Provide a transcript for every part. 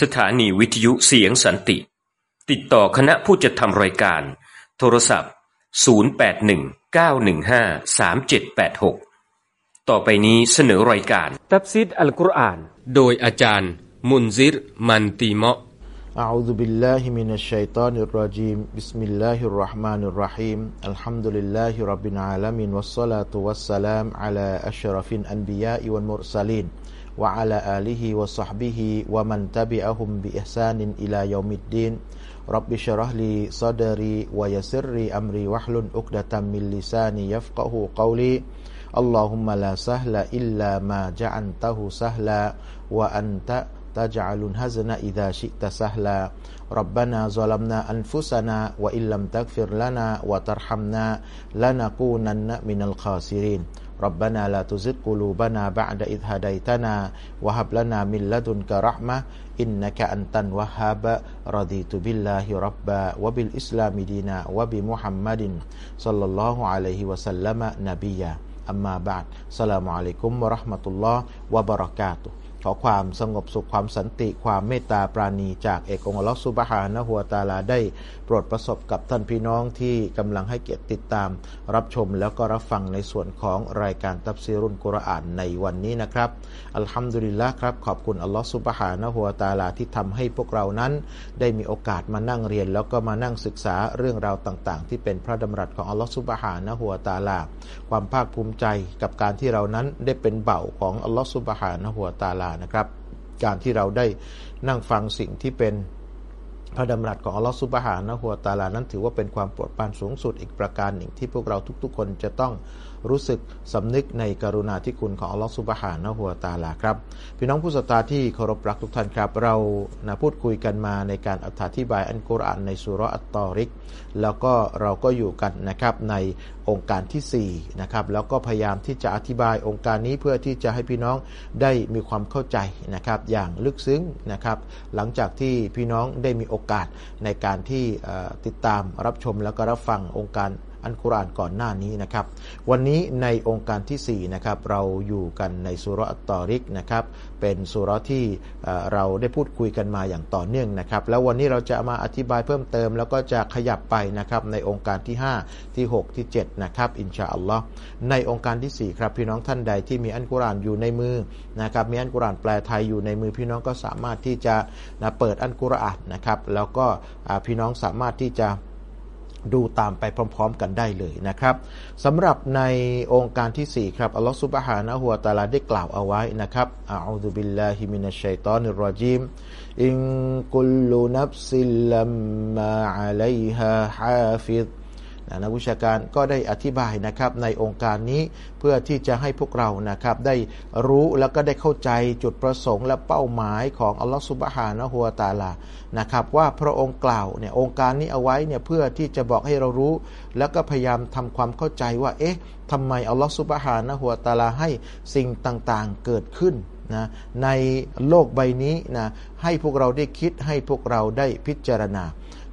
สถานีวิทยุเสียงสันติ ติดต่อคณะผู้จัดทำรายการ โทรศัพท์ 0819153786 ต่อไปนี้เสนอรายการ ตับซิดอัลกุรอาน โดยอาจารย์ มุนซิร มันตีเมาะ أعوذ بالله من الشيطان الرجيم بسم الله الرحمن الرحيم الحمد لله رب العالمين والصلاة والسلام على أشرف الأنبياء والمرسلين wa ala alihi wa sahbihi wa man tabi'ahum bi ihsanin ila yaumiddin. Rabbi syarah li sadri wa yassir li amri wahlun 'uqdatam min lisani yafqahu qawli. Allahumma la sahla illa ma ja'antahu sahla wa anta taj'alun hazna idha syi'ta sahla. Rabbana zalamna anfusana wa illam taghfir lana wa tarhamna lanakunanna minal khasirin. ربنا لا تزغ قلوبنا بعد إذ هديتنا وهب لنا من لدنك رحمة إنك أنت الوهاب. رضيت بالله ربا وبالإسلام دينا وبمحمد صلى الله عليه وسلم نبيا. أما بعد السلام عليكم ورحمة الله وبركاته. ข อความสงบสุขความสันติความเมตตาปราณีจากเอกองค์ลอสุบฮานะหัวตาลาได้โปรดประสบกับท่านพี่น้องที่กำลังให้เกียรติติดตาม รับชมแล้วก็รับฟังในส่วนของรายการตับซีรุนกุรอานในวันนี้นะครับอัลฮัมดุลิลละครับขอบคุณอัลลอฮฺสุบฮานะหัวตาลาที่ทำให้พวกเรานั้น ได้มีโอกาสมานั่งเรียน แล้วก็มานั่งศึกษาเรื่องราวต่างๆ ที่เป็นพระดำรัสของอัลลอฮฺสุบฮานะหัวตาลา ความภาคภูมิใจกับการที่เรานั้นได้เป็นเบ่าของอัลลอฮฺสุบฮานะหัวตาลานะครับ การที่เราได้นั่งฟังสิ่งที่เป็นพระดำรัสของอัลลอฮฺสุบฮานะฮัวตาลานั้นถือว่าเป็นความโปรดปรานสูงสุดอีกประการหนึ่งที่พวกเราทุกๆ คนจะต้องรู้สึกสำนึกในกรุณาธิคุณของอัลลอฮฺสุบฮานะฮัวตาลาครับ พี่น้องผู้ศรัทธาที่เคารพรักทุกท่านครับ เรานะพูดคุยกันมาในการอธิบายอันกุรอานในสุรอัตตอริก แล้วก็เราก็อยู่กันนะครับในองค์การที่4นะครับแล้วก็พยายามที่จะอธิบายองค์การนี้เพื่อที่จะให้พี่น้องได้มีความเข้าใจนะครับอย่างลึกซึ้งนะครับหลังจากที่พี่น้องได้มีโอกาสในการที่ติดตามรับชมแล้วก็รับฟังองค์การอันกุรานก่อนหน้านี้นะครับ วันนี้ในองค์การที่4นะครับเราอยู่กันในสุรอัตตอริกนะครับ เป็นสุรที่เราได้พูดคุยกันมาอย่างต่อเนื่องนะครับ แล้ววันนี้เราจะมาอธิบายเพิ่มเติม แล้วก็จะขยับไปนะครับในองค์การที่ 5 ที่ 6 ที่ 7 นะครับอินชาอัลลอฮ์ในองค์การที่4ครับพี่น้องท่านใดที่มีอันกุรานอยู่ในมือนะครับมีอันกุรานแปลไทยอยู่ในมือ พี่น้องก็สามารถที่จะนะเปิดอัลกุรอานนะครับ แล้วก็พี่น้องสามารถที่จะ ดูตามไปพร้อม ๆ กันได้เลยนะครับสำหรับในโองการที่ 4 ครับอัลลอฮฺسبحانه وتعالىได้กล่าวเอาไว้นะครับأعوذ بالله من الشيطان الرجيم إن كل نفس لما عليها حافظ นักวิชาการก็ได้อธิบายนะครับในโองการนี้เพื่อที่จะให้พวกเรานะครับได้รู้แล้วก็ได้เข้าใจจุดประสงค์และเป้าหมายของอัลลอฮฺสุบฮานะฮัวตาลานะครับว่าพระองค์กล่าวเนี่ยองค์การนี้เอาไว้เนี่ยเพื่อที่จะบอกให้เรารู้ แล้วก็พยายามทำความเข้าใจว่าเอ๊ะทำไมอัลลอฮฺสุบฮานะฮัวตาลาให้สิ่งต่างๆเกิดขึ้นนะในโลกใบนี้นะให้พวกเราได้คิดให้พวกเราได้พิจารณา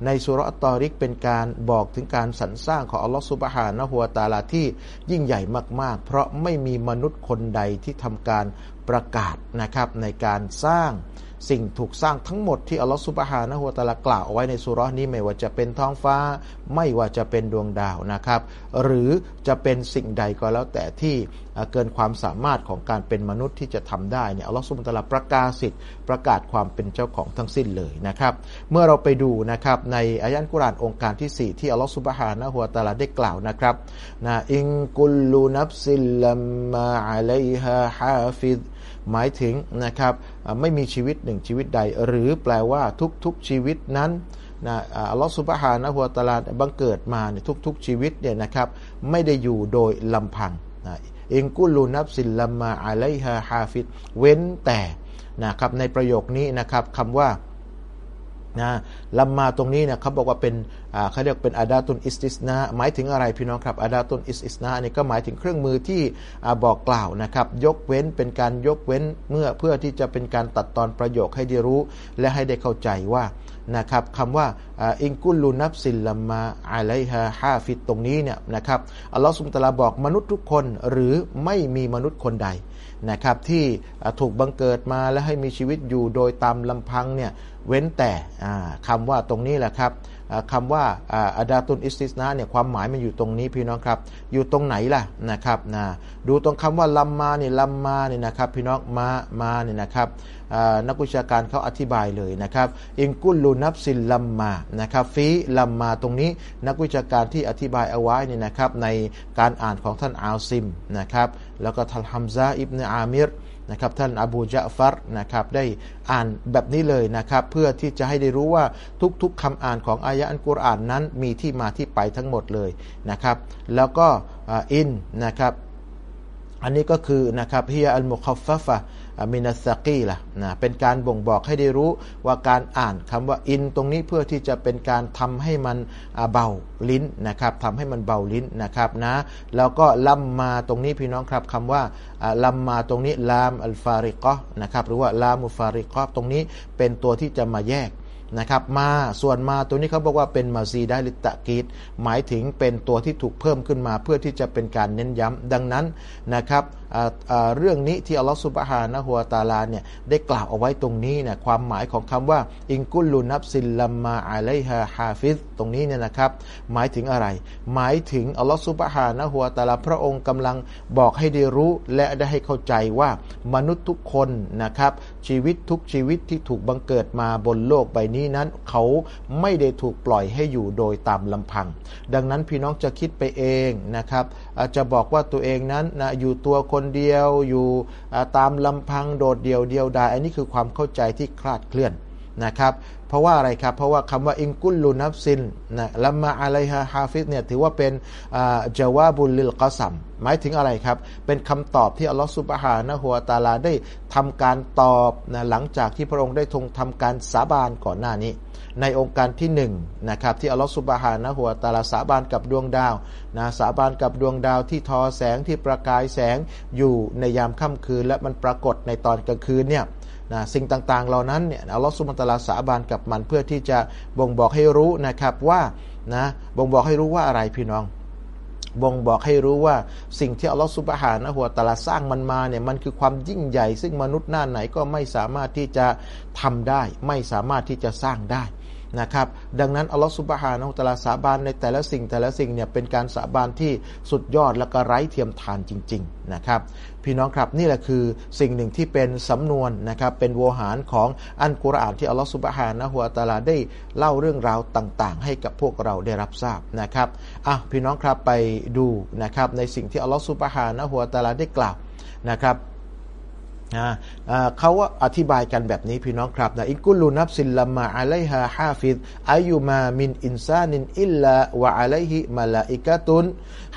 ในสุรตอริกเป็นการบอกถึงการสรรสร้างของอัลลอฮฺสุบฮานะฮัวตาลาที่ยิ่งใหญ่มาก ๆ เพราะไม่มีมนุษย์คนใดที่ทำการประกาศนะครับในการสร้าง สิ่งถูกสร้างทั้งหมดที่อัลลอฮฺสุบฮานะฮุวตะลากล่าวเอาไว้ในสุรนี้ไม่ว่าจะเป็นท้องฟ้า ไม่ว่าจะเป็นดวงดาวนะครับ หรือจะเป็นสิ่งใดก็แล้วแต่ที่เกินความสามารถของการเป็นมนุษย์ที่จะทำได้เนี่ยอัลลอฮฺสุบฮานะตะลาประกาศสิทธิ์ประกาศความเป็นเจ้าของทั้งสิ้นเลยนะครับ เมื่อเราไปดูนะครับในอายะกุรานองค์การที่ 4 ที่อัลลอฮฺสุบฮานะฮุวตะลาได้กล่าวนะครับนะإن كل نفس لما عليها حافظ หมายถึงนะครับไม่มีชีวิตหนึ่งชีวิตใด หรือแปลว่าทุกๆชีวิตนั้นนะอัลลอฮฺسبحانه وتعالىบังเกิดมาในทุก ๆ ชีวิตเนี่ยนะครับไม่ได้อยู่โดยลำพังนะإن كل نفس لما عليها حافظเว้นแต่นะครับในประโยคนี้นะครับคำว่า นะلما ตรงนี้เนี่ยเขาบอกว่าเป็นเขาเรียกเป็นอาดาตุนอิสติสนาหมายถึงอะไรพี่น้องครับอาดาตุนอิสติสนานี่ก็หมายถึงเครื่องมือที่บอกกล่าวนะครับยกเว้นเป็นการยกเว้นเมื่อเพื่อที่จะเป็นการตัดตอนประโยคให้ได้รู้ และให้ได้เข้าใจว่านะครับคำว่าอิงกุลลูนับสิลลัมมาอะไลฮะฮาฟิดตรงนี้เนี่ยนะครับอัลลอฮฺสุบตลาบอกมนุษย์ทุกคนหรือไม่มีมนุษย์คนใดนะครับที่ถูกบังเกิดมาและให้มีชีวิตอยู่โดยตามลำพังเนี่ย เว้นแต่คำว่าตรงนี้แหละครับคำว่าอาดาตุนอิสติสนาเนี่ยความหมายมันอยู่ตรงนี้พี่น้องครับ อยู่ตรงไหนล่ะนะครับนะดูตรงคำว่าลัมมาเนี่ยลัมมาเนี่ยนะครับ พี่น้องมามาเนี่ยนะครับนักวิชาการเขาอธิบายเลยนะครับอิงกุลลูนับซิลลัมมานะครับฟีลัมมาตรงนี้นักวิชาการที่อธิบายเอาไว้เนี่ยนะครับในการอ่านของท่านอาซิมนะครับแล้วก็ทัลฮัมซาอิบเนอามิร นะครับท่านอบูจาฟัรนะครับได้อ่านแบบนี้เลยนะครับ เพื่อที่จะให้ได้รู้ว่าทุกๆคำอ่านของอายะอันกุรอานนั้นมีที่มาที่ไปทั้งหมดเลยนะครับ แล้วก็อินนะครับ อันนี้ก็คือนะครับฮิยอัลมุคฟฟะ มินัสกีล่ะนะเป็นการบ่งบอกให้ได้รู้ว่าการอ่านคำว่าอินตรงนี้เพื่อที่จะเป็นการทำให้มันเบาลิ้นนะครับทำให้มันเบาลิ้นนะครับนะแล้วก็ลัมมาตรงนี้พี่น้องครับคำว่าลัมมาตรงนี้ลามอัลฟาริกะนะครับหรือว่าลามุฟาริกะตรงนี้เป็นตัวที่จะมาแยกนะครับมาส่วนมาตัวนี้เขาบอกว่าเป็นมาซีได้ลิตะกีดหมายถึงเป็นตัวที่ถูกเพิ่มขึ้นมาเพื่อที่จะเป็นการเน้นย้ำดังนั้นนะครับ เรื่องนี้ที่อัลลอฮฺสุบฮานะฮัวตาลาเนี่ยได้กล่าวเอาไว้ตรงนี้เนี่ยความหมายของคำว่า อิงกุลลูนับซิลลัมมาอะไลฮะฮาฟิซตรงนี้เนี่ยนะครับ หมายถึงอะไร หมายถึงอัลลอฮฺสุบฮานะฮัวตาลาพระองค์กำลังบอกให้ได้รู้และได้ให้เข้าใจว่ามนุษย์ทุกคนนะครับ ชีวิตทุกชีวิตที่ถูกบังเกิดมาบนโลกใบนี้นั้น เขาไม่ได้ถูกปล่อยให้อยู่โดยตามลำพัง ดังนั้นพี่น้องจะคิดไปเองนะครับ อาจจะบอกว่าตัวเองนั้นนะอยู่ตัวคนเดียวอยู่ตามลำพังโดดเดี่ยวเดียวดายอันนี้คือความเข้าใจที่คลาดเคลื่อน นะครับ เพราะว่าอะไรครับ เพราะว่าคำว่าإن كل نفس นะ لما عليها حافظเนี่ยถือว่าเป็นجواب للقسمหมายถึงอะไรครับ เป็นคำตอบที่อัลลอฮฺسبحانه وتعالىได้ทำการตอบนะหลังจากที่พระองค์ได้ทรงทำการสาบานก่อนหน้านี้ ในโองการที่หนึ่งนะครับที่อัลลอฮฺسبحانه وتعالىสาบานกับดวงดาวนะสาบานกับดวงดาวที่ทอแสงที่ประกายแสงอยู่ในยามค่ำคืน และมันปรากฏในตอนกลางคืนเนี่ย นะสิ่งต่างๆ เหล่านั้นเนี่ยอัลลอฮฺสุบานะลาสาบานกับมันเพื่อที่จะบ่งบอกให้รู้นะครับว่านะบ่งบอกให้รู้ว่าอะไรพี่น้อง บ่งบอกให้รู้ว่าสิ่งที่อัลลอฮฺสุบฮานะหัวตะลาสร้างมันมาเนี่ยมันคือความยิ่งใหญ่ ซึ่งมนุษย์หน้าไหนก็ไม่สามารถที่จะทำได้ ไม่สามารถที่จะสร้างได้ นะครับดังนั้นอัลลอฮฺสุบฮานะตะลาสาบานในแต่ละสิ่งแต่ละสิ่งเนี่ยเป็นการสาบานที่สุดยอดและก็ไร้เทียมทานจริงๆนะครับพี่น้องครับนี่แหละคือสิ่งหนึ่งที่เป็นสำนวนนะครับเป็นโวหารของอัลกุรอานที่อัลลอฮฺسبحانه وتعالىได้เล่าเรื่องราวต่างๆ ให้กับพวกเราได้รับทราบนะครับอะพี่น้องครับไปดูนะครับในสิ่งที่อัลลอฮฺسبحانه وتعالىได้กล่าวนะครับ เขาอธิบายกันแบบนี้พี่น้องครับนะإن كل نفس لما عليها حافظ أي ما من إنسان إلا وعليه ملائكة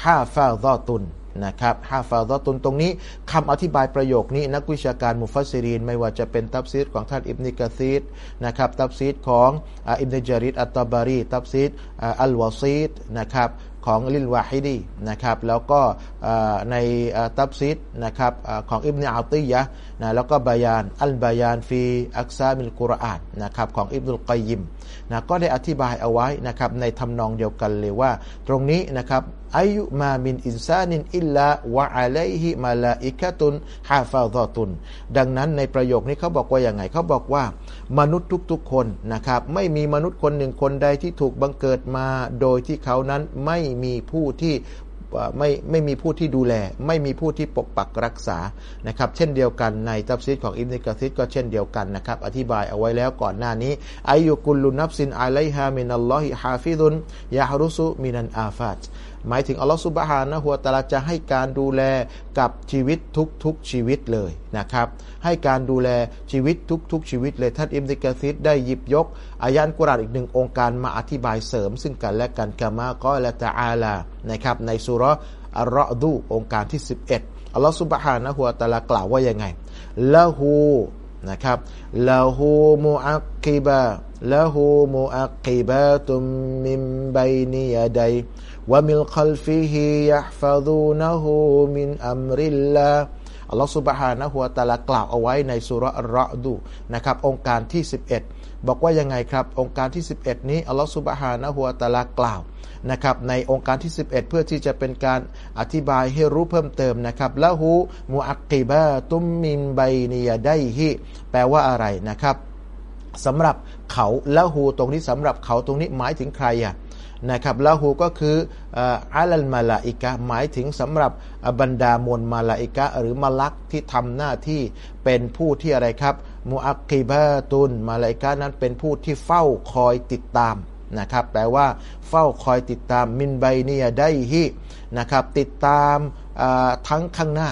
ฮาฟาดอตุนนะครับฮาฟาดอตุนตรงนี้คำอธิบายประโยคนี้นักวิชาการمفسرين ไม่ว่าจะเป็นตัฟซีรของท่านอิบนิกะซีรนะครับตัฟซีรของอิบนุญะรีรอัตตอบารี ตัฟซีรอัลวาซีดนะครับ ของลิลวาฮิดีนะครับแล้วก็ในตัฟซีรนะครับของอิบเนอัติยะนะแล้วก็บายานอัลบายานฟีอักซามิลกุรอานนะครับของอิบนุลกัยยิมนะก็ได้อธิบายเอาไว้นะครับในทำนองเดียวกันเลยว่า ตรงนี้นะครับأي ما من إنسان إلا وعليه ملائكة حفظة ดังนั้นในประโยคนี้เขาบอกว่าอย่างไงเขาบอกว่ามนุษย์ทุกๆคนนะครับไม่มีมนุษย์คนหนึ่งคนใดที่ถูกบังเกิดมาโดยที่เขานั้นไม่มีผู้ที่ไม่ไม่มีผู้ที่ดูแล ไม่มีผู้ที่ปกปักรักษานะครับเช่นเดียวกันในตัฟซีรของอิบนิกะซีรก็เช่นเดียวกันนะครับอธิบายเอาไว้แล้วก่อนหน้านี้อายุกุลุนับซินอะไลฮามินัลลอฮิฮาฟิดุนยาฮารุสุมินันอาฟาต หมายถึงอัลลอฮฺสุบฮานะฮัวตาลาจะให้การดูแลกับชีวิตทุกๆชีวิตเลยนะครับ ให้การดูแลชีวิตทุกๆชีวิตเลยท่านอิมติกะซิดได้หยิบยกอายันกุรานอีกหนึ่งองค์การมาอธิบายเสริม ซึ่งกันและกันกามาก็ละตะอาลานะครับในสุรอัลรอดูองค์การที่ 11อัลลอฮฺสุบฮานะฮัวตาลากล่าวว่ายังไงละหูนะครับละหูมุอักกิบะละหูมุอักกิบะตุมมิมบัยนียดัย ومن خلفه يحفظونه من أمر الله อัลลอฮฺสุบฮานะฮุวาตาลากล่าวเอาไว้ในสุรอัลรอดูนะครับองค์การที่ 11 บอกว่ายังไงครับ องค์การที่ 11 นี้อัลลอฮฺสุบฮานะฮุวาตาลากล่าวนะครับในองค์การที่ 11 เพื่อที่จะเป็นการอธิบายให้รู้เพิ่มเติมนะครับละหูมูอักกิบะตุมมินไบนียไดฮิแปลว่าอะไรนะครับสำหรับเขาละหูตรงนี้สำหรับเขาตรงนี้หมายถึงใครอ่ะ นะครับละหูก็คืออาลัลมาลาอิกะหมายถึงสำหรับบรรดามวลมาลาอิกะหรือมาลักที่ทำหน้าที่เป็นผู้ที่อะไรครับมูอักกิบะตุนมาลาอิกะนั้นเป็นผู้ที่เฝ้าคอยติดตามนะครับแปลว่าเฝ้าคอยติดตามمن بين يديه นะครับติดตามทั้งข้างหน้า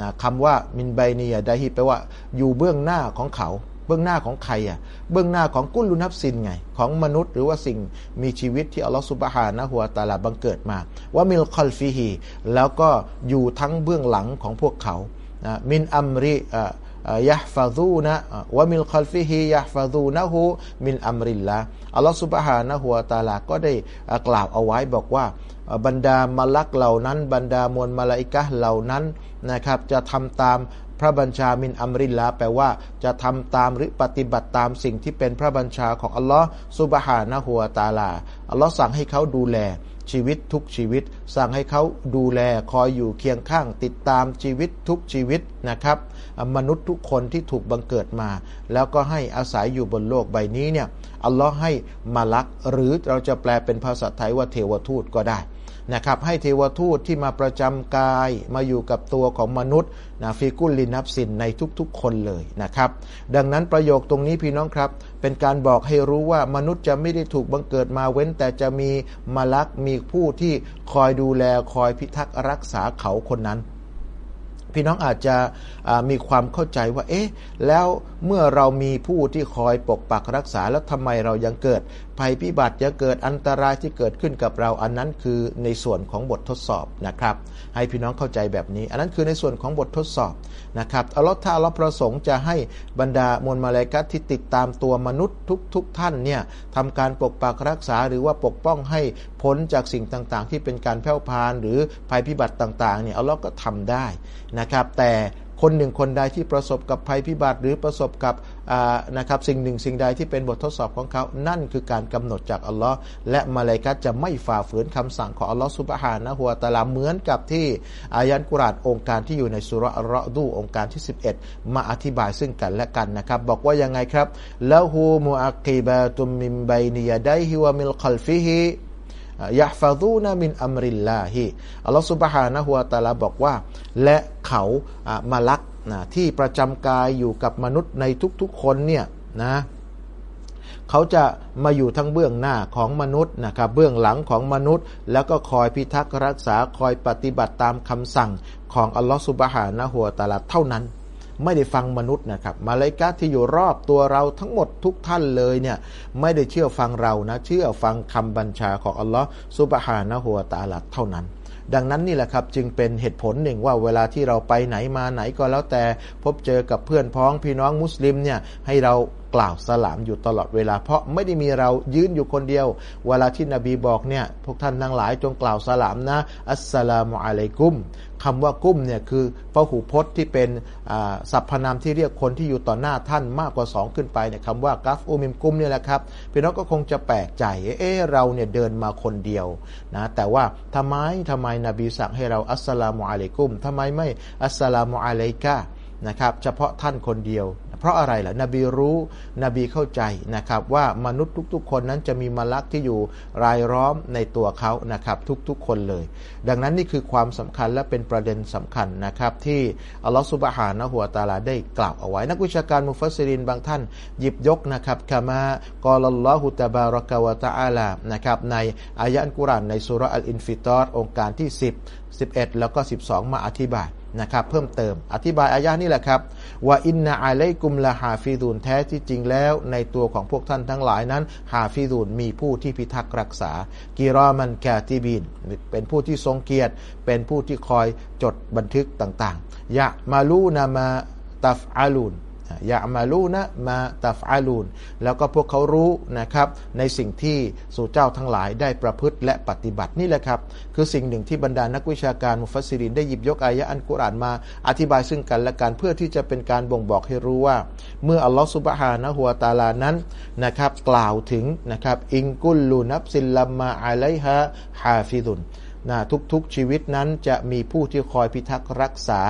นะคำว่าمن بين يديه แปลว่าอยู่เบื้องหน้าของเขา เบื้องหน้าของใครอะ เบื้องหน้าของكل نفس ไง ของมนุษย์หรือว่าสิ่งมีชีวิตที่อัลลอฮฺสุบฮานะฮุวะตะอาลาบังเกิดมา ومن خلفه แล้วก็อยู่ทั้งเบื้องหลังของพวกเขานะمن أمر يحفظونه ومن خلفه يحفظونه من أمر الله อัลลอฮฺสุบฮานะฮัวตาลาก็ได้กล่าวเอาไว้บอกว่าบรรดามาลักเหล่านั้น บรรดามวลมาลาอิกะเหล่านั้นนะครับจะทำตาม พระบัญชาمن أمر الله แปลว่าจะทำตามหรือปฏิบัติตามสิ่งที่เป็นพระบัญชาของอัลลอฮ์สุบฮานะฮัวตาลา อัลลอฮ์สั่งให้เขาดูแลชีวิตทุกชีวิต สั่งให้เขาดูแลคอยอยู่เคียงข้างติดตามชีวิตทุกชีวิตนะครับ มนุษย์ทุกคนที่ถูกบังเกิดมา แล้วก็ให้อาศัยอยู่บนโลกใบนี้เนี่ยอัลลอฮ์ให้มาลักหรือเราจะแปลเป็นภาษาไทยว่าเทวทูตก็ได้ นะครับให้เทวทูตที่มาประจำกายมาอยู่กับตัวของมนุษย์นะฟิกุลลินับสินในทุกๆ คนเลยนะครับ ดังนั้นประโยคตรงนี้พี่น้องครับ เป็นการบอกให้รู้ว่ามนุษย์จะไม่ได้ถูกบังเกิดมาเว้น แต่จะมีมาลักมีผู้ที่คอยดูแลคอยพิทักษ์รักษาเขาคนนั้น พี่น้องอาจจะมีความเข้าใจว่า เอ๊ะ แล้วเมื่อเรามีผู้ที่คอยปกปักรักษาแล้วทำไมเรายังเกิด ภัยพิบัติจะเกิดอันตรายที่เกิดขึ้นกับเราอันนั้นคือในส่วนของบททดสอบนะครับ ให้พี่น้องเข้าใจแบบนี้ อันนั้นคือในส่วนของบททดสอบนะครับอัลลอฮ์ถ้าอัลลอฮ์ประสงค์จะให้บรรดามวลมาลายกัตที่ติดตามตัวมนุษย์ทุกๆทท่านเนี่ยทำการปกปักรักษาหรือว่าปกป้องให้พ้นจากสิ่งต่างๆ ที่เป็นการแผ่พานหรือภัยพิบัติต่างๆเนี่ยอัลลอฮ์ก็ทำได้นะครับ แต่คนหนึ่งคนใดที่ประสบกับภัยพิบัติหรือประสบกับนะครับสิ่งหนึ่งสิ่งใดที่เป็นบททดสอบของเขา นั่นคือการกำหนดจากอัลลอฮ์และมาเลกัตจะไม่ฝ่าฝืนคำสั่งของอัลลอฮ์สุบฮานะฮัวตาลาเหมือนกับที่อายันกุรานองค์การที่อยู่ในสุรอัลรอดูองค์การที่ 11 มาอธิบายซึ่งกันและกันนะครับ บอกว่ายังไงครับله معقبات من بين يديه ومن خلفه يحفظونه من أمر الله อัลลอฮฺสุบฮานะฮุวตาลาบอกว่า และเขามาลักนะที่ประจำกายอยู่กับมนุษย์ในทุกๆคนเนี่ยนะเขาจะมาอยู่ทั้งเบื้องหน้าของมนุษย์นะครับเบื้องหลังของมนุษย์ แล้วก็คอยพิทักษ์รักษาคอยปฏิบัติตามคำสั่งของอัลลอฮฺสุบฮานะฮุวตาลาเท่านั้น ไม่ได้ฟังมนุษย์นะครับมาเลกาที่อยู่รอบตัวเราทั้งหมดทุกท่านเลยเนี่ยไม่ได้เชื่อฟังเรานะ เชื่อฟังคำบัญชาของอัลลอฮ์ซุบฮานะฮัวตาลัดเท่านั้นดังนั้นนี่แหละครับจึงเป็นเหตุผลหนึ่งว่าเวลาที่เราไปไหนมาไหนก็แล้วแต่ พบเจอกับเพื่อนพ้องพี่น้องมุสลิมเนี่ยให้เรากล่าวสลามอยู่ตลอดเวลา เพราะไม่ได้มีเรายืนอยู่คนเดียว เวลาที่นบีบอกเนี่ยพวกท่านทั้งหลายจงกล่าวสลามนะ อัสสลามุอะลัยกุม คำว่ากุ้มเนี่ยคือพหูพจน์ที่เป็นสรรพนามที่เรียกคนที่อยู่ต่อหน้าท่านมากกว่าสองขึ้นไปเนี่ยคำว่ากัฟอูมิมกุ้มเนี่ยแหละครับพี่น้องก็คงจะแปลกใจเออเราเนี่ยเดินมาคนเดียวนะแต่ว่าทำไมทำไมนบีสั่งให้เราอัสสลามุอะลัยกุมทำไมไม่อัสสลามุอะลัยกะ นะครับเฉพาะท่านคนเดียว เพราะอะไรล่ะนบีรู้นบีเข้าใจนะครับว่ามนุษย์ทุกๆ คนนั้นจะมีมลักที่อยู่รายล้อมในตัวเขานะครับทุกๆ คนเลย ดังนั้นนี่คือความสำคัญและเป็นประเด็นสำคัญนะครับที่อัลลอฮฺสุบฮานะฮุวะตะอาลาได้กล่าวเอาไว้ นักวิชาการมุฟัสซิรินบางท่านหยิบยกนะครับكما قال الله تبارك وتعالى นะครับในอายะอัลกุรอานในซูเราะฮฺอัลอินฟิฏอรองค์การที่ 10 11 แล้วก็ 12 มาอธิบาย นะครับเพิ่มเติม อธิบายอายะนี้แหละครับว่าإن عليكم لحافظون แท้ที่จริงแล้ว ในตัวของพวกท่านทั้งหลายนั้นฮาฟิดูนมีผู้ที่พิทักษ์รักษากีรอมันแกติบินเป็นผู้ที่ทรงเกียรติ เป็นผู้ที่คอยจดบันทึกต่างๆยะมาลูนามาตัฟอาลูน ยามาลูนะมาตัฟอาลูนแล้วก็พวกเขารู้นะครับ ในสิ่งที่สู่เจ้าทั้งหลายได้ประพฤติและปฏิบัตินี่แหละครับ คือสิ่งหนึ่งที่บรรดานักวิชาการมุฟัสซิรินได้หยิบยกอายะอันกุรอานมา อธิบายซึ่งกันและกันเพื่อที่จะเป็นการบ่งบอกให้รู้ว่า เมื่ออัลลอฮฺสุบฮานะฮัวตาลานั้นนะครับ กล่าวถึงนะครับ อิงกุลลูนับซิลลัมมาอะไลฮะฮาฟิดุนนะทุกๆชีวิตนั้นจะมีผู้ที่คอยพิทักษ์รักษา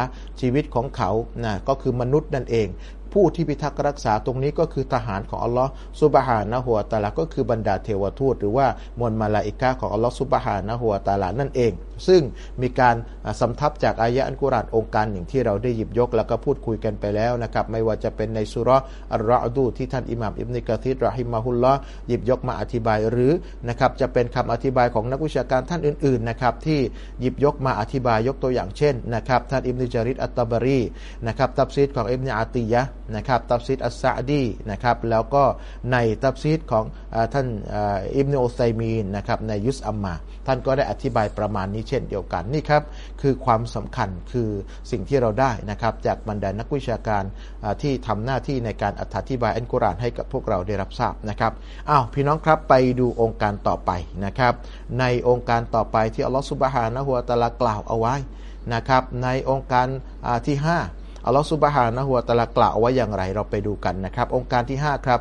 ชีวิตของเขานะก็คือมนุษย์นั่นเอง ผู้ที่พิทักษ์รักษาตรงนี้ก็คือทหารของอัลลอฮ์ซุบฮานะฮัวตาลาก็คือบรรดาเทวทูต หรือว่ามวลมาลาอิกาของอัลลอฮ์ซุบฮานะฮัวตาลานั่นเองซึ่งมีการสำทับจากอายะอันกุรานองค์การหนึ่งที่เราได้หยิบยก แล้วก็พูดคุยกันไปแล้วนะครับไม่ว่าจะเป็นในสุรอัลรอดูที่ท่านอิหม่ามอิบนิกะทิดรอฮิมะฮุลลอหยิบยกมาอธิบายหรือนะครับจะเป็นคำอธิบายของนักวิชาการท่านอื่นๆนะครับที่หยิบยกมาอธิบายยกตัวอย่างเช่นนะครับท่านอิบนิจาริดอัตตบารีนะครับตับซีดของอิบนิอาติยะนะครับตับซีดอัสซาดีนะครับแล้วก็ในตับซีดของท่านอิบนุอไซมีนนะครับในยุสอัมมา ท่านก็ได้อธิบายประมาณนี้เช่นเดียวกันนี่ครับคือความสำคัญคือสิ่งที่เราได้นะครับจากบรรดานักวิชาการที่ทำหน้าที่ในการอธิบายอันกุรานให้กับพวกเราได้รับทราบนะครับอ้าวพี่น้องครับไปดูองค์การต่อไปนะครับในองค์การต่อไปที่อัลลอฮฺสุบฮานะฮุวาตะลากล่าวเอาไว้นะครับในองค์การที่5อัลลอฮฺสุบฮานะฮัวตะลากล่าวไว้อย่างไรเราไปดูกันนะครับ องค์การที่5ครับ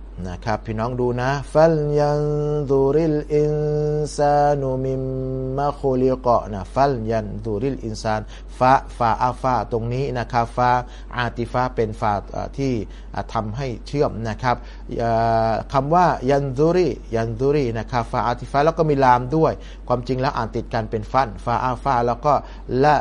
นะครับพี่น้องดูนะฟัลยันดูริลอินซานุมิมมะโคลิกะนะฟัลยันดูริลอินซานฟาฟาอาฟาตรงนี้นะครับฟาอาติฟาเป็นฟาที่ทำให้เชื่อมนะครับคำว่ายันดูริยันดูรินะครับฟาอาติฟาแล้วก็มีลามด้วย ความจริงแล้วอ่านติดกันเป็นฟันฟาอาฟาแล้วก็ละ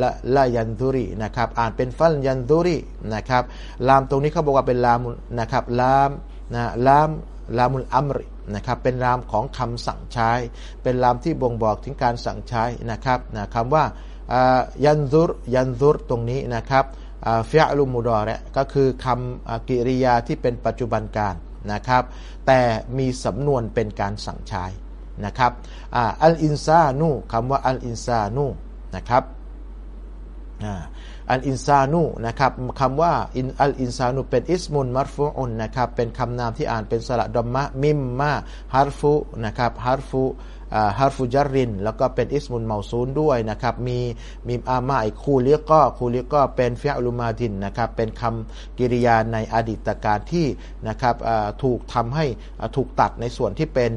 ละละยันดูรินะครับอ่านเป็นฟัลยันดูรินะครับลามตรงนี้เขาบอกว่าเป็นลามนะครับลาม นะลามลามุลอัมรินะครับเป็นลามของคำสั่งใช้ เป็นลามที่บ่งบอกถึงการสั่งใช้นะครับนะคำว่ายันซุรยันซุรตรงนี้นะครับฟิอลุมุดอระก็คือคำกิริยาที่เป็นปัจจุบันการนะครับ แต่มีสำนวนเป็นการสั่งใช้นะครับอัลอินซานูคำว่าอัลอินซานูนะครับ อัลอินซานูนะครับคำว่าอินอัลอินซานูเป็นอิสมุนมัรฟูอุนนะครับเป็นคำนามที่อ่านเป็นสระดอมมะมิมมาฮารฟูนะครับฮารฟูฮาร์ฟูจาริน แล้วก็เป็นอิสมุนเมาซูนด้วยนะครับ มีมีอามาอีกคูเลียก็คูเลียก็เป็นฟิอัลุมาดินนะครับ เป็นคำกิริยาในอดีตการที่นะครับถูกทำให้ถูกตัดในส่วนที่เป็น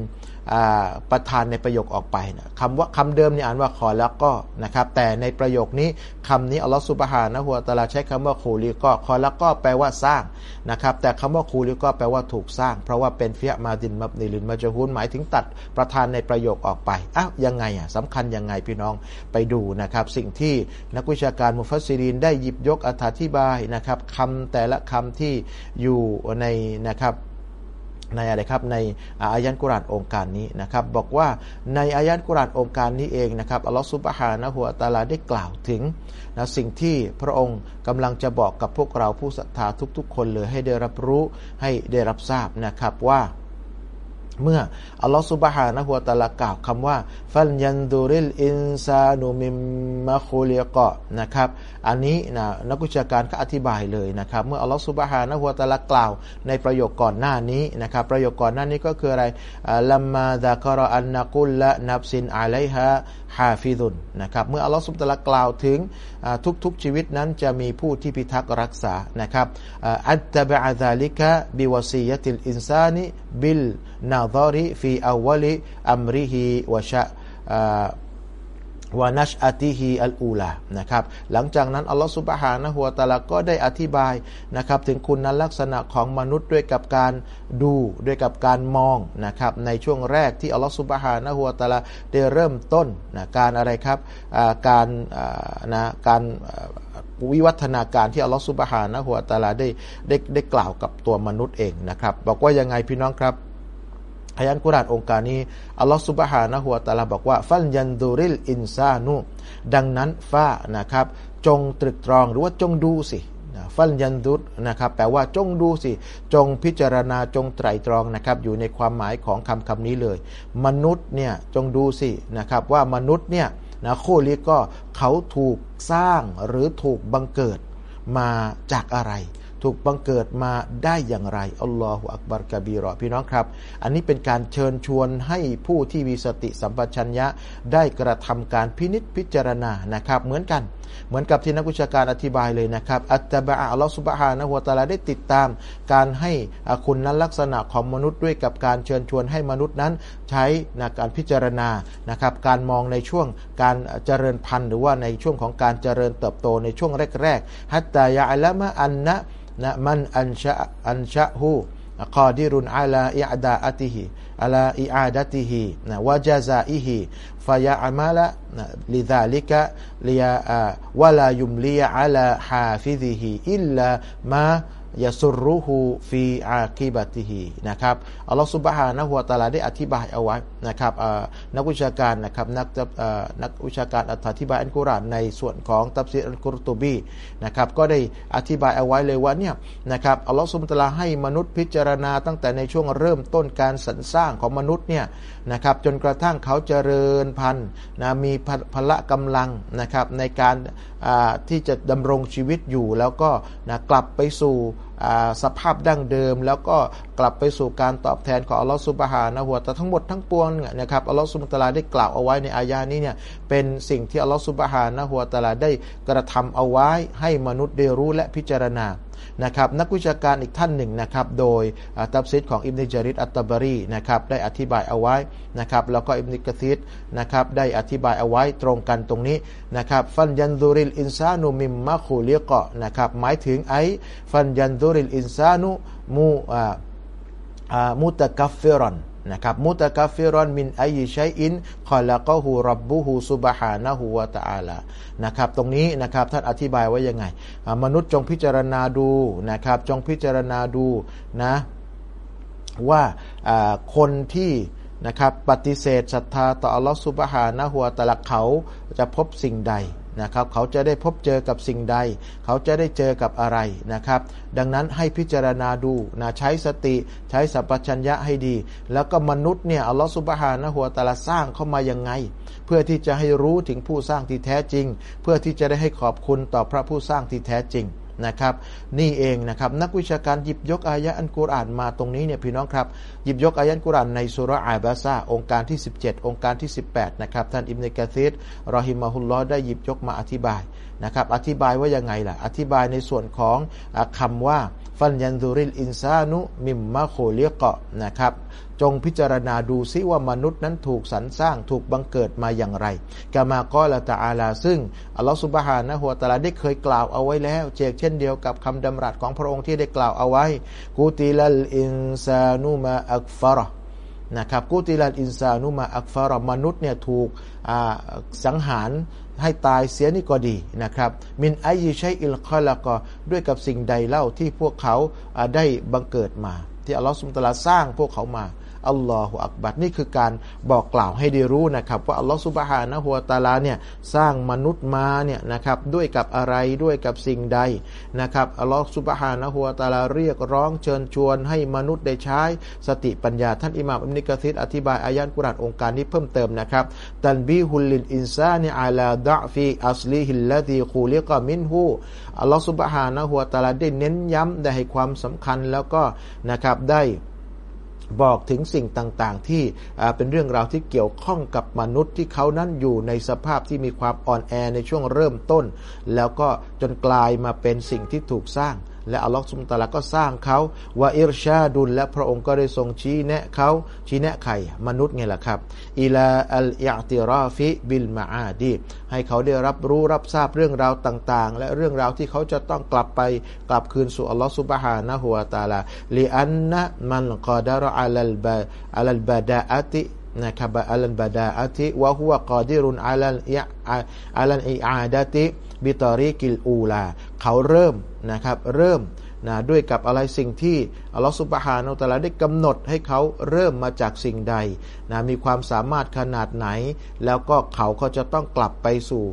ประธานในประโยคออกไปนะคำว่าคำเดิมนี่อ่านว่าขอแล้วก็นะครับ แต่ในประโยคนี้คำนี้อัลลอฮฺสุบฮานะฮัวตาลาใช้คำว่าคูลีก็ขอแล้วก็แปลว่าสร้างนะครับ แต่คำว่าคูลีก็แปลว่าถูกสร้าง เพราะว่าเป็นเฟียมาดินมับนิลินมาจฮูนหมายถึงตัดประธานในประโยคออกไปอ้าวยังไงอะสำคัญยังไงพี่น้องไปดูนะครับ สิ่งที่นักวิชาการมุฟัสซิรินได้หยิบยกอธิบายนะครับคำแต่ละคำที่อยู่ในนะครับ ในอะไรครับในอายันกุรานองค์การนี้นะครับบอกว่าในอายันกุรานองค์การนี้เองนะครับอัลลอฮฺสุบฮานะฮุวตาลาได้กล่าวถึงนะสิ่งที่พระองค์กำลังจะบอกกับพวกเราผู้ศรัทธาทุกๆ คนเลยให้ได้รับรู้ให้ได้รับทราบนะครับว่า เมื่ออัลลอฮฺสุบฮานะฮัวตะลากล่าวคำว่า ฟัลยันดูริลอินซานุมิมมะคูลีกะนะครับ อันนี้นะนักวิชาการก็อธิบายเลยนะครับ เมื่ออัลลอฮฺสุบฮานะฮัวตะลากล่าว ในประโยคก่อนหน้านี้นะครับ ประโยคก่อนหน้านี้ก็คืออะไรلما ذكر أن كل نفس عليها حافظ นะครับเมื่ออัลลอฮฺสุบตะลากล่าวถึงทุกๆชีวิตนั้นจะมีผู้ที่พิทักษ์รักษานะครับأتبع ذلك بوصية الإنسان بالنظر في أول أمره وشأวานัชอติฮีอัลอูลานะครับ หลังจากนั้นอัลลอฮฺสุบฮานะฮัวตาลาก็ได้อธิบายนะครับ ถึงคุณลักษณะของมนุษย์ด้วยกับการดูด้วยกับการมองนะครับ ในช่วงแรกที่อัลลอฮฺสุบฮานะฮัวตาลาได้เริ่มต้นนะการอะไรครับการนะการวิวัฒนาการที่อัลลอฮฺสุบฮานะฮัวตาลาได้ได้ได้กล่าวกับตัวมนุษย์เองนะครับ บอกว่ายังไงพี่น้องครับ อายันกุรานองค์การนี้อัลลอฮฺสุบฮานะฮัวตาลาบอกว่า ฟันยันดูริลอินซานุดังนั้นฟ้านะครับ จงตรึกตรองหรือว่าจงดูสิฟันยันดุดนะครับแปลว่าจงดูสิ จงพิจารณาจงไตรตรองนะครับ อยู่ในความหมายของคำคำนี้เลย มนุษย์เนี่ยจงดูสินะครับว่ามนุษย์เนี่ยนะโคลีก็เขาถูกสร้างหรือถูกบังเกิดมาจากอะไร ถูกบังเกิดมาได้อย่างไรอัลลอฮฺอักบารกบีรอพี่น้องครับ อันนี้เป็นการเชิญชวนให้ผู้ที่มีสติสัมปชัญญะได้กระทำการพินิษพิจารณานะครับเหมือนกันเหมือนกับที่นักวิชาการอธิบายเลยนะครับ อัตบะอัลลอฮฺสุบฮานะฮุวตาลาได้ติดตาม การให้คุณนั้นลักษณะของมนุษย์ด้วยกับการเชิญชวนให้มนุษย์นั้นใช้นะการพิจารณานะครับ การมองในช่วงการเจริญพันธุ์ หรือว่าในช่วงของการเจริญเติบโตในช่วงแรกๆฮัตตายะอัลมะอันนะนะมันอันชะอันชะฮูกอดิรุนอาลาอิอาดาอติฮิอาลาอิอาดติฮินะวะจาซาอิฮิ ฟายะอามาละลิซาลิกะลิยาวะลายุมลียอาลาฮาฟิซิฮิอิลลามายาสุรุหูฟีอาคีบัติฮีนะครับอัลลอฮฺสุบฮานะฮุวาตาลาได้อธิบายเอาไว้นะครับนักวิชาการนะครับนักนักวิชาการอธิบายอันกุรานในส่วนของตับซีอันกุรตุบีนะครับก็ได้อธิบายเอาไว้เลยว่าเนี่ยนะครับอัลลอฮฺสุบฮาตาลาให้มนุษย์พิจารณาตั้งแต่ในช่วงเริ่มต้นการสรรสร้างของมนุษย์เนี่ยนะครับจนกระทั่งเขาเจริญพันธุ์นะมีพละกำลังนะครับในการที่จะดำรงชีวิตอยู่แล้วก็นะกลับไปสู่สภาพดั้งเดิม แล้วก็กลับไปสู่การตอบแทนของอัลลอฮฺสุบฮานะหัวแต่ทั้งหมดทั้งปวงนะครับอัลลอฮฺสุบฮาตะลาได้กล่าวเอาไว้ในอายานี้เนี่ยเป็นสิ่งที่อัลลอฮฺสุบฮานะฮุวะตะอาลาได้กระทำเอาไว้ให้มนุษย์ได้รู้และพิจารณา นะครับนักวิชาการอีกท่านหนึ่งนะครับโดยตัฟซีรของอิบนิญะรีรอัฏเฏาะบะรีนะครับได้อธิบายเอาไว้นะครับแล้วก็อิบนิกะษีรนะครับได้อธิบายเอาไว้ตรงกันตรงนี้นะครับفلينظر الإنسان مم خلق นะครับหมายถึงأي فلينظر الإنسان متفكرا นะครับ متفكرا من أي شيء خلقه ربه سبحانه وتعالى นะครับตรงนี้นะครับท่านอธิบายไว้ยังไง มนุษย์จงพิจารณาดูนะครับจงพิจารณาดูนะว่าคนที่นะครับปฏิเสธศรัทธาต่ออัลลอฮฺสุบฮานะฮุวะตะอาลาเขาจะพบสิ่งใด นะครับเขาจะได้พบเจอกับสิ่งใด เขาจะได้เจอกับอะไรนะครับ ดังนั้นให้พิจารณาดูนะใช้สติใช้สัพพัญญะให้ดี แล้วก็มนุษย์เนี่ยอัลลอฮฺสุบฮานะหัวตาลาสร้างเข้ามายังไง เพื่อที่จะให้รู้ถึงผู้สร้างที่แท้จริง เพื่อที่จะได้ให้ขอบคุณต่อพระผู้สร้างที่แท้จริง นะครับนี่เองนะครับนักวิชาการหยิบยกอายะอันกุรอานมาตรงนี้เนี่ยพี่น้องครับหยิบยกอายะอันกุรอานในสุรอาบาซาองค์การที่ 17 องค์การที่ 18นะครับท่านอิบเนกะซีดرحمه الله ได้หยิบยกมาอธิบายนะครับอธิบายว่ายังไงล่ะอธิบายในส่วนของคำว่าفلينظر الإنسان مم خلق นะครับจงพิจารณาดูซิว่ามนุษย์นั้นถูกสรรสร้างถูกบังเกิดมาอย่างไรكما قال تعالى ซึ่งอัลลอฮฺสุบฮานะฮุวะตะอาลาได้เคยกล่าวเอาไว้แล้วเฉกเช่นเดียวกับคำดำรัสของพระองค์ที่ได้กล่าวเอาไว้ قتل الإنسان ما أكفرهนะครับقتل الإنسان ما أكفره มนุษย์เนี่ยถูกสังหารให้ตายเสียนี่ก็ดีนะครับ من أي شيء خلقه ด้วยกับสิ่งใดเล่าที่พวกเขาได้บังเกิดมา ที่อัลลอฮฺสุบฮานะฮุวะตะอาลาสร้างพวกเขามา الله أكبر นี่คือการบอกกล่าวให้ได้รู้นะครับ ว่าอัลลอฮฺสุบฮานะฮัวตาลาเนี่ยสร้างมนุษย์มาเนี่ยนะครับด้วยกับอะไรด้วยกับสิ่งใดนะครับอัลลอฮฺสุบฮานะฮัวตาลาเรียกร้องเชิญชวนให้มนุษย์ได้ใช้สติปัญญาท่านอิหม่ามอิบนิกะษีรอธิบายอายะฮฺอัลกุรอานองค์การนี้เพิ่มเติมนะครับتنبيه للإنسان على ضعف أصله الذي خلق منه อัลลอฮฺสุบฮานะฮัวตาลาได้เน้นย้ำได้ให้ความสำคัญแล้วก็นะครับได้ บอกถึงสิ่งต่างๆ ที่เป็นเรื่องราวที่เกี่ยวข้องกับมนุษย์ที่เขานั้นอยู่ในสภาพที่มีความอ่อนแอในช่วงเริ่มต้น แล้วก็จนกลายมาเป็นสิ่งที่ถูกสร้าง และอัลลอฮฺ سبحانه وتعالى ก็สร้างเขา وإرشاد له และพระองค์ก็ได้ทรงชี้แนะเขาชี้แนะใครมนุษย์ไงล่ะครับإلى الاعتراف بالمعاد ให้เขาได้รับรู้รับทราบเรื่องราวต่าง ๆ และเรื่องราวที่เขาจะต้องกลับไปกลับคืนสู่อัลลอฮฺ سبحانه وتعالى لأن من قدر على البا على البداءة นะครับ البداءة وهو قادر على الإعادة بطريق الأولى เขาเริ่มนะครับเริ่ม นะด้วยกับอะไรสิ่งที่อัลลอฮฺ سبحانه وتعالى ได้กำหนดให้เขาเริ่มมาจากสิ่งใดนะมีความสามารถขนาดไหน แล้วก็เขาเขาจะต้องกลับไปสู่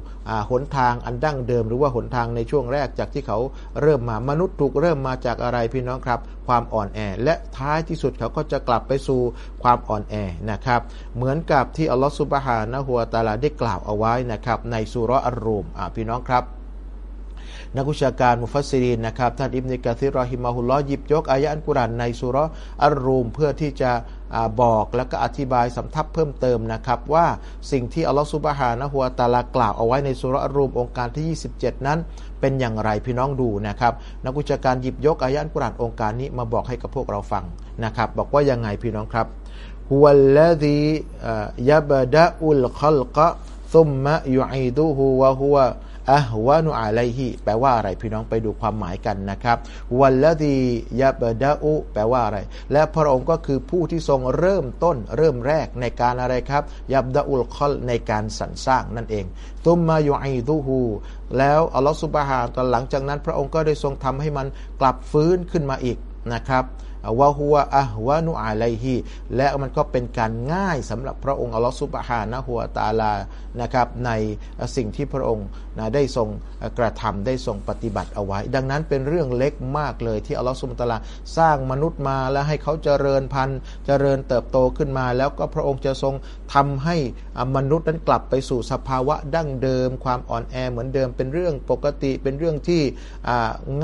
หนทางอันดั้งเดิม หรือว่าหนทางในช่วงแรกจากที่เขาเริ่มมามนุษย์ถูกเริ่มมาจากอะไรพี่น้องครับ ความอ่อนแอ และท้ายที่สุดเขาก็จะกลับไปสู่ความอ่อนแอนะครับเหมือนกับที่อัลลอฮฺสุบฮานะฮัวตาลาได้กล่าวเอาไว้นะครับในสุรอัลรูมพี่น้องครับ นักวิชาการมุฟัสซิรินนะครับท่านอิบเนกะซิรอฮิมาฮุลลอหยิบยกอายะอันกุรานในสุรอัลรูมเพื่อที่จะบอกแล้วก็อธิบายสำทับเพิ่มเติมนะครับว่าสิ่งที่อัลลอฮฺสุบฮานะฮัวตาลากล่าวเอาไว้ในสุรอรูมองค์การที่ 27 นั้น เป็นอย่างไรพี่น้องดูนะครับนักวิชาการหยิบยกอายะอันกุรานองค์การนี้มาบอกให้กับพวกเราฟังนะครับบอกว่ายังไงพี่น้องครับฮุวัลลดียบดะอุลขลกะซุมมะยุอีดูฮูวะฮุวะ อะวานุอาไลฮีแปลว่าอะไรพี่น้องไปดูความหมายกันนะครับวันละดียาบดาอุแปลว่าอะไร และพระองค์ก็คือผู้ที่ทรงเริ่มต้นเริ่มแรกในการอะไรครับยับดาอุลคอลในการสรรสร้างนั่นเองตุมมายูไอดูฮูแล้วอัลลอฮฺสุบฮานตอนหลังจากนั้น พระองค์ก็ได้ทรงทำให้มันกลับฟื้นขึ้นมาอีกนะครับ วะฮัวอะวะนุอาไลฮีและมันก็เป็นการง่ายสำหรับพระองค์อัลลอฮฺซุบฮานะฮัวตาลานะครับในสิ่งที่พระองค์นะได้ทรงกระทำได้ทรงปฏิบัติเอาไว้ ดังนั้นเป็นเรื่องเล็กมากเลยที่อัลลอฮฺสุบตาลาสร้างมนุษย์มาแล้วให้เขาเจริญพันธุ์เจริญเติบโตขึ้นมา แล้วก็พระองค์จะทรงทำให้มนุษย์นั้นกลับไปสู่สภาวะดั้งเดิม ความอ่อนแอเหมือนเดิมเป็นเรื่องปกติเป็นเรื่องที่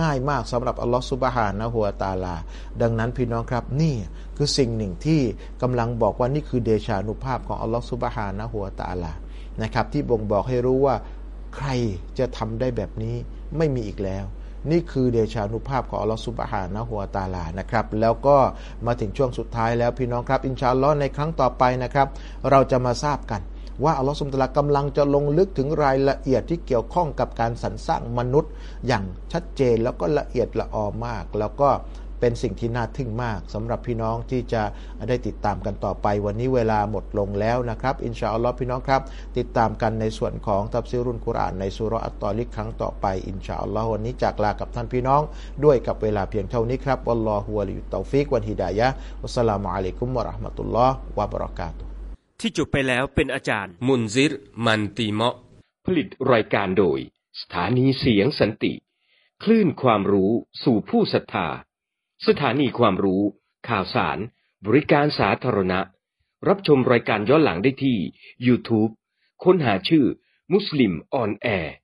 ง่ายมากสำหรับอัลลอฮฺสุบฮานะฮัวตาลา ดังนั้นพี่น้องครับนี่คือสิ่งหนึ่งที่กำลังบอกว่านี่คือเดชานุภาพของอัลลอฮฺสุบฮานะฮัวตาลานะครับ ที่บ่งบอกให้รู้ว่าใครจะทำได้แบบนี้ไม่มีอีกแล้ว นี่คือเดชานุภาพของอัลลอฮฺสุบฮานะฮัวตาลานะครับ แล้วก็มาถึงช่วงสุดท้ายแล้วพี่น้องครับ อินชาอัลลอฮ์ในครั้งต่อไปนะครับ เราจะมาทราบกันว่าอัลลอฮฺสุบตลากำลังจะลงลึกถึงรายละเอียดที่เกี่ยวข้องกับการสรรสร้างมนุษย์ อย่างชัดเจนแล้วก็ละเอียดละออมาก แล้วก็ เป็นสิ่งที่น่าทึ่งมากสำหรับพี่น้องที่จะได้ติดตามกันต่อไป วันนี้เวลาหมดลงแล้วนะครับ إن شاء الله พี่น้องครับ ติดตามกันในส่วนของتفسير القرآن ใน سورة الطارق ครั้งต่อไป إن شاء الله วันนี้จากลากับท่านพี่น้อง ด้วยกับเวลาเพียงเท่านี้ครับوالله ولي التوفيق والهداية والسلام عليكم ورحمة الله وبركاته ที่จบไปแล้วเป็นอาจารย์ มุนซิร มันตีเมาะ ผลิตรายการโดย สถานีเสียงสันติ คลื่นความรู้สู่ผู้ศรัทธา สถานีความรู้ ข่าวสาร บริการสาธารณะ รับชมรายการย้อนหลังได้ที่ YouTube ค้นหาชื่อ มุสลิมออนแอร์